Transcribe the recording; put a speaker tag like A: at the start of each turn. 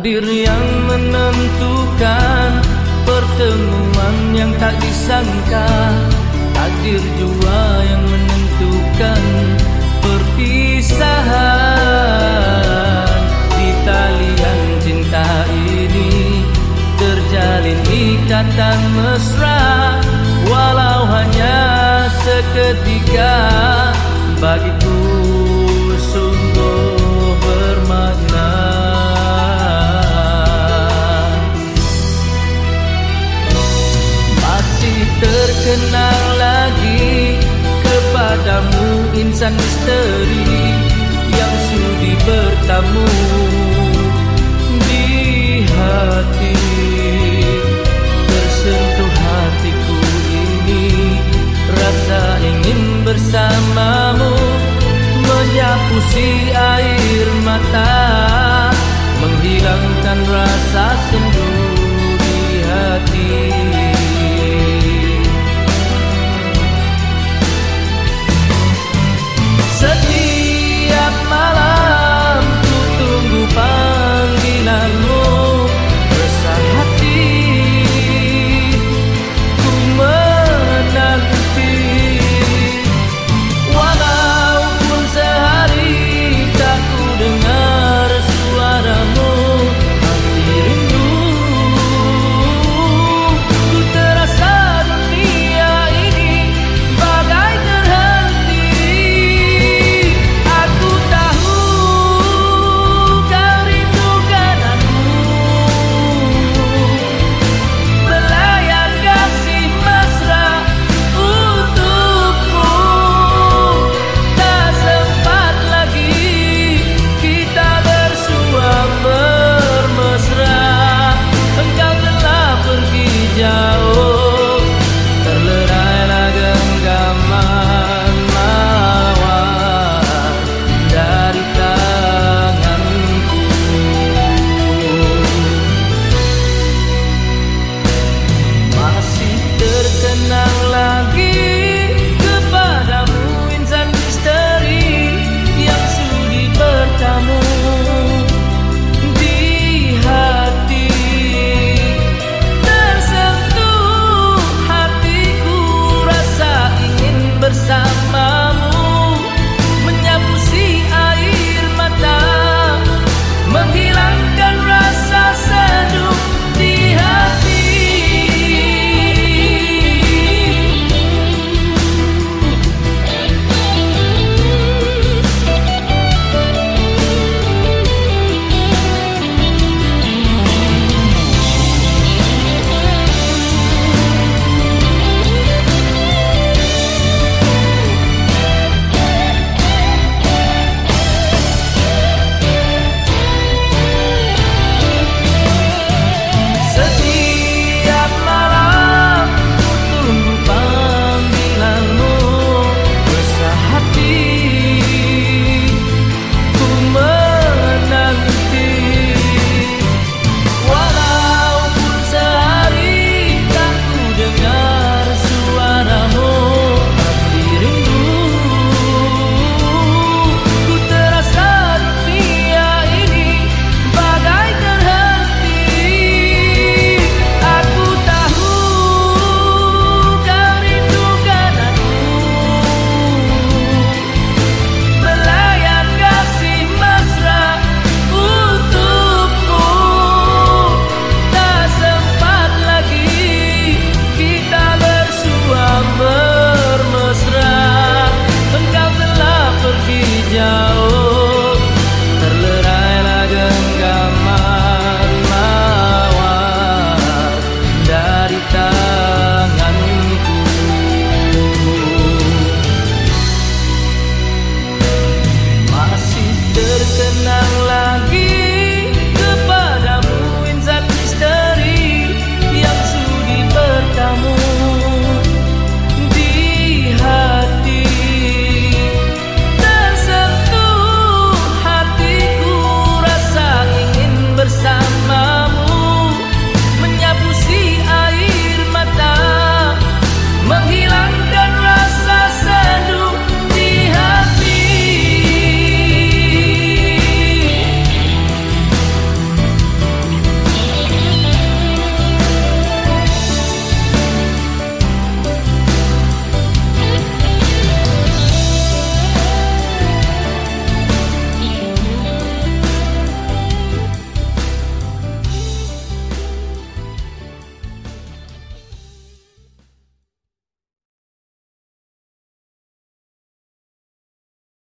A: Takdir yang menentukan Pertemuan yang tak disangka. Takdir jua yang menentukan Perpisahan. Di talian cinta ini Terjalin ikatan mesra. Walau hanya seketika Bagiku kenal lagi kepadamu insan misteri yang sudi bertamu di hati. Tersentuh hatiku ini rasa ingin bersamamu menyapu si air mata menghilangkan rasa sendu di hati